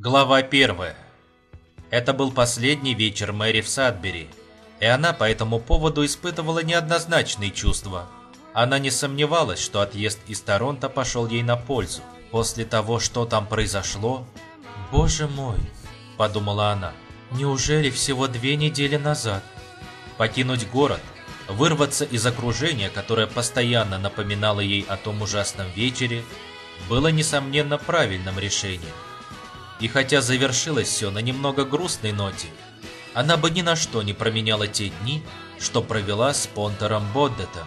Глава первая. Это был последний вечер Мэри в Садбери, и она по этому поводу испытывала неоднозначные чувства. Она не сомневалась, что отъезд из Торонто пошел ей на пользу. После того, что там произошло... «Боже мой!» – подумала она. «Неужели всего две недели назад?» Покинуть город, вырваться из окружения, которое постоянно напоминало ей о том ужасном вечере, было, несомненно, правильным решением. И хотя завершилось все на немного грустной ноте, она бы ни на что не променяла те дни, что провела с Понтером Боддетом.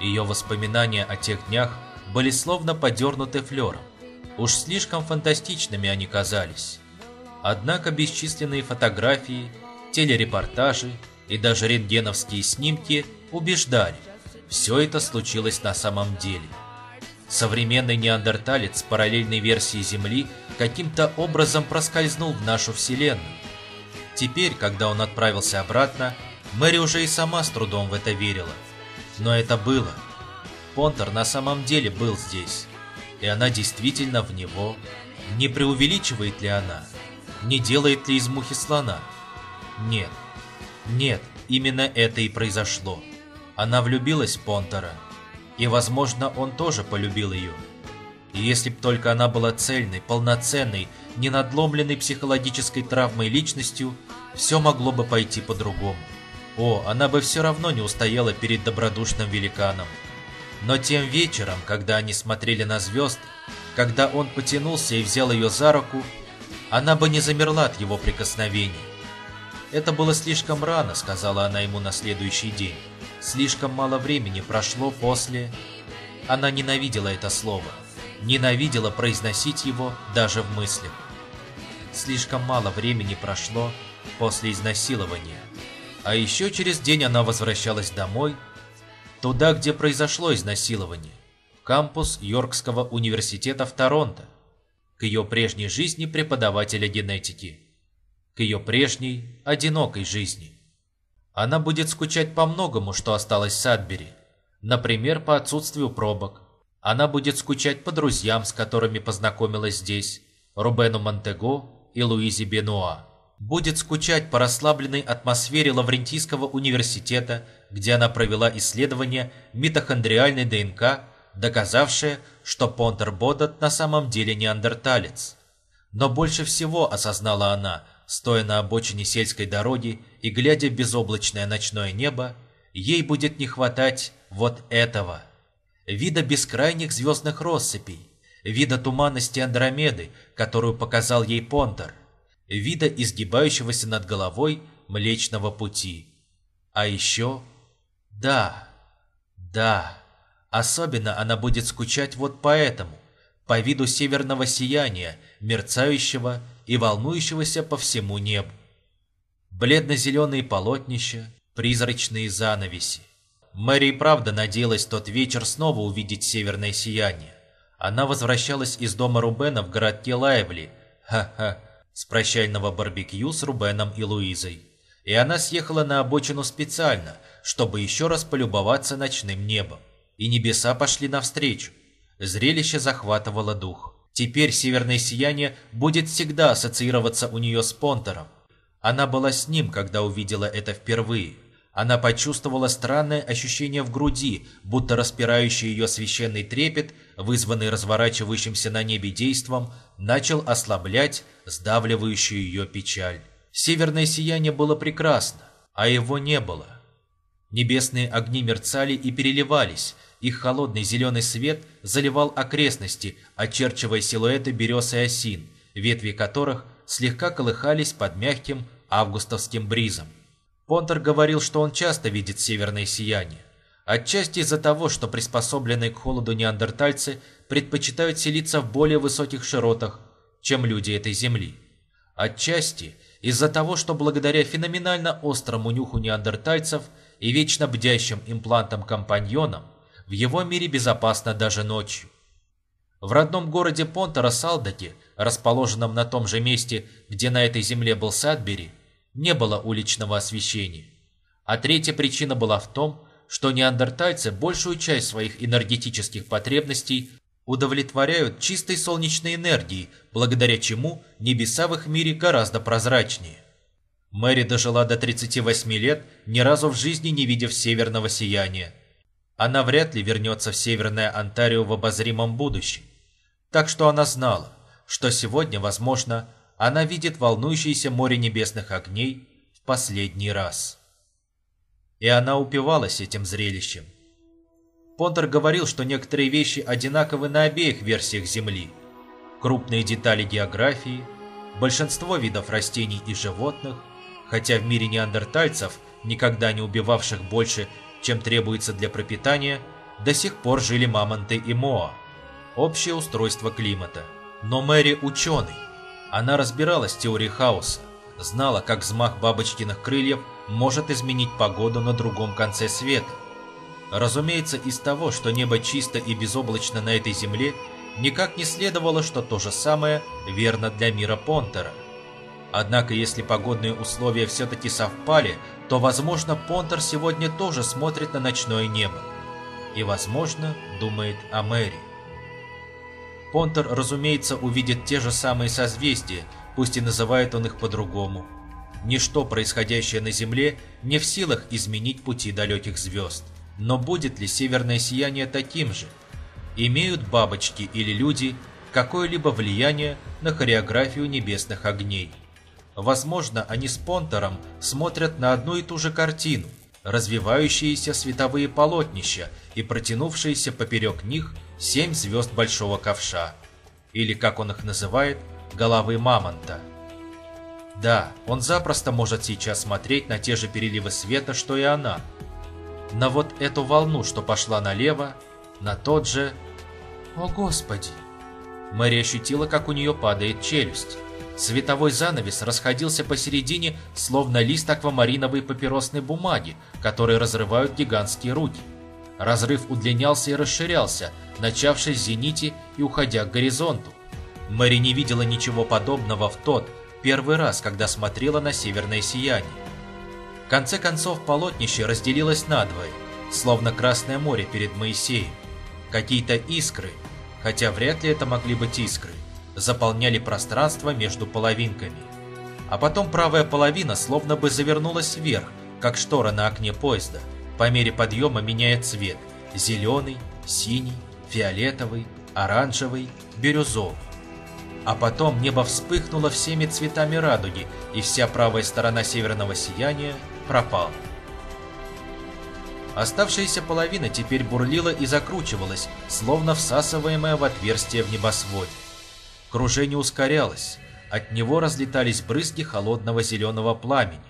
Ее воспоминания о тех днях были словно подернуты флером. Уж слишком фантастичными они казались. Однако бесчисленные фотографии, телерепортажи и даже рентгеновские снимки убеждали, все это случилось на самом деле. Современный неандерталец параллельной версии Земли каким-то образом проскользнул в нашу Вселенную. Теперь, когда он отправился обратно, Мэри уже и сама с трудом в это верила. Но это было. Понтер на самом деле был здесь. И она действительно в него. Не преувеличивает ли она? Не делает ли из мухи слона? Нет. Нет, именно это и произошло. Она влюбилась в Понтера и, возможно, он тоже полюбил ее. И если б только она была цельной, полноценной, не надломленной психологической травмой личностью, все могло бы пойти по-другому. О, она бы все равно не устояла перед добродушным великаном. Но тем вечером, когда они смотрели на звезды, когда он потянулся и взял ее за руку, она бы не замерла от его прикосновений. «Это было слишком рано», — сказала она ему на следующий день. Слишком мало времени прошло после... Она ненавидела это слово. Ненавидела произносить его даже в мыслях. Слишком мало времени прошло после изнасилования. А еще через день она возвращалась домой, туда, где произошло изнасилование, в кампус Йоркского университета в Торонто, к ее прежней жизни преподавателя генетики, ее прежней, одинокой жизни. Она будет скучать по многому, что осталось в Садбери. Например, по отсутствию пробок. Она будет скучать по друзьям, с которыми познакомилась здесь, Рубену Монтего и Луизе Бенуа. Будет скучать по расслабленной атмосфере Лаврентийского университета, где она провела исследование митохондриальной ДНК, доказавшее, что Понтер Бодот на самом деле неандерталец. Но больше всего осознала она, стоя на обочине сельской дороги и глядя в безоблачное ночное небо, ей будет не хватать вот этого. Вида бескрайних звездных россыпей, вида туманности Андромеды, которую показал ей Понтер, вида изгибающегося над головой Млечного Пути. А еще... Да, да, особенно она будет скучать вот по этому, по виду северного сияния, мерцающего и волнующегося по всему небу. Бледно-зеленые полотнища, призрачные занавеси. Мэри и правда надеялась тот вечер снова увидеть северное сияние. Она возвращалась из дома Рубена в городке Лайвли, ха-ха, с прощального барбекю с Рубеном и Луизой. И она съехала на обочину специально, чтобы еще раз полюбоваться ночным небом. И небеса пошли навстречу. Зрелище захватывало дух. Теперь северное сияние будет всегда ассоциироваться у нее с Понтером. Она была с ним, когда увидела это впервые. Она почувствовала странное ощущение в груди, будто распирающий ее священный трепет, вызванный разворачивающимся на небе действом, начал ослаблять сдавливающую ее печаль. Северное сияние было прекрасно, а его не было. Небесные огни мерцали и переливались, их холодный зеленый свет заливал окрестности, очерчивая силуэты берез и осин, ветви которых слегка колыхались под мягким августовским бризом. Понтер говорил, что он часто видит северное сияние. Отчасти из-за того, что приспособленные к холоду неандертальцы предпочитают селиться в более высоких широтах, чем люди этой земли. Отчасти из-за того, что благодаря феноменально острому нюху неандертальцев и вечно бдящим имплантам-компаньонам в его мире безопасно даже ночью. В родном городе Понтера Салдаке, расположенном на том же месте, где на этой земле был Садбери, не было уличного освещения. А третья причина была в том, что неандертальцы большую часть своих энергетических потребностей удовлетворяют чистой солнечной энергией, благодаря чему небеса в их мире гораздо прозрачнее. Мэри дожила до 38 лет, ни разу в жизни не видев северного сияния. Она вряд ли вернется в Северное Онтарио в обозримом будущем. Так что она знала, что сегодня, возможно, она видит волнующееся море небесных огней в последний раз. И она упивалась этим зрелищем. Понтер говорил, что некоторые вещи одинаковы на обеих версиях Земли. Крупные детали географии, большинство видов растений и животных, хотя в мире неандертальцев, никогда не убивавших больше, чем требуется для пропитания, до сих пор жили мамонты и моа. Общее устройство климата. Но Мэри ученый. Она разбиралась в теории хаоса, знала, как взмах бабочкиных крыльев может изменить погоду на другом конце света. Разумеется, из того, что небо чисто и безоблачно на этой земле, никак не следовало, что то же самое верно для мира Понтера. Однако, если погодные условия все-таки совпали, то, возможно, Понтер сегодня тоже смотрит на ночное небо. И, возможно, думает о Мэри. Понтер, разумеется, увидит те же самые созвездия, пусть и называет он их по-другому. Ничто, происходящее на Земле, не в силах изменить пути далеких звезд. Но будет ли северное сияние таким же? Имеют бабочки или люди какое-либо влияние на хореографию небесных огней? Возможно, они с Понтером смотрят на одну и ту же картину, развивающиеся световые полотнища и протянувшиеся поперек них семь звезд Большого Ковша, или, как он их называет, головы мамонта. Да, он запросто может сейчас смотреть на те же переливы света, что и она. На вот эту волну, что пошла налево, на тот же... О, Господи! Мэри ощутила, как у нее падает челюсть. Световой занавес расходился посередине, словно лист аквамариновой папиросной бумаги, которые разрывают гигантские руки. Разрыв удлинялся и расширялся, начавшись в зените и уходя к горизонту. Мэри не видела ничего подобного в тот, первый раз, когда смотрела на северное сияние. В конце концов полотнище разделилось надвое, словно Красное море перед Моисеем. Какие-то искры, хотя вряд ли это могли быть искры, заполняли пространство между половинками. А потом правая половина словно бы завернулась вверх, как штора на окне поезда. По мере подъема меняет цвет – зеленый, синий, фиолетовый, оранжевый, бирюзовый. А потом небо вспыхнуло всеми цветами радуги, и вся правая сторона северного сияния пропала. Оставшаяся половина теперь бурлила и закручивалась, словно всасываемая в отверстие в небосводе. Кружение ускорялось, от него разлетались брызги холодного зеленого пламени.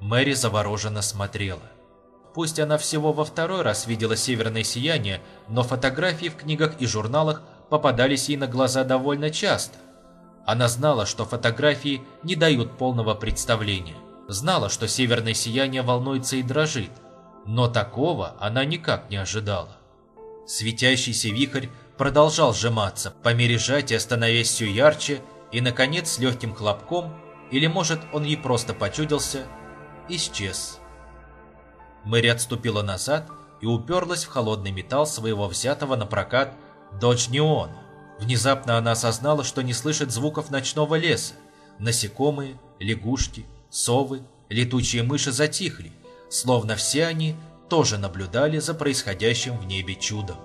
Мэри завороженно смотрела. Пусть она всего во второй раз видела северное сияние, но фотографии в книгах и журналах попадались ей на глаза довольно часто. Она знала, что фотографии не дают полного представления. Знала, что северное сияние волнуется и дрожит, но такого она никак не ожидала. Светящийся вихрь продолжал сжиматься, по мере сжатия становясь все ярче, и, наконец, с легким хлопком, или, может, он ей просто почудился, исчез. Мэри отступила назад и уперлась в холодный металл своего взятого на прокат Dodge Neon. Внезапно она осознала, что не слышит звуков ночного леса. Насекомые, лягушки, совы, летучие мыши затихли, словно все они тоже наблюдали за происходящим в небе чудом.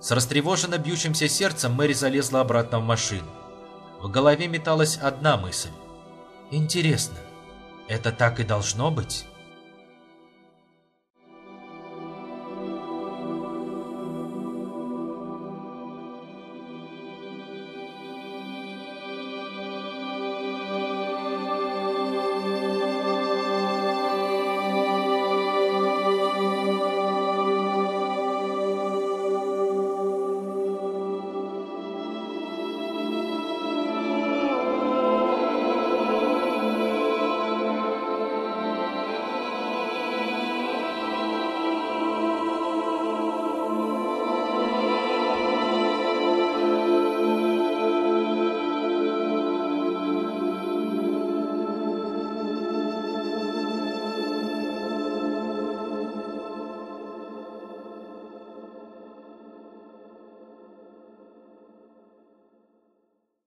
С растревоженно бьющимся сердцем Мэри залезла обратно в машину. В голове металась одна мысль. «Интересно, это так и должно быть?»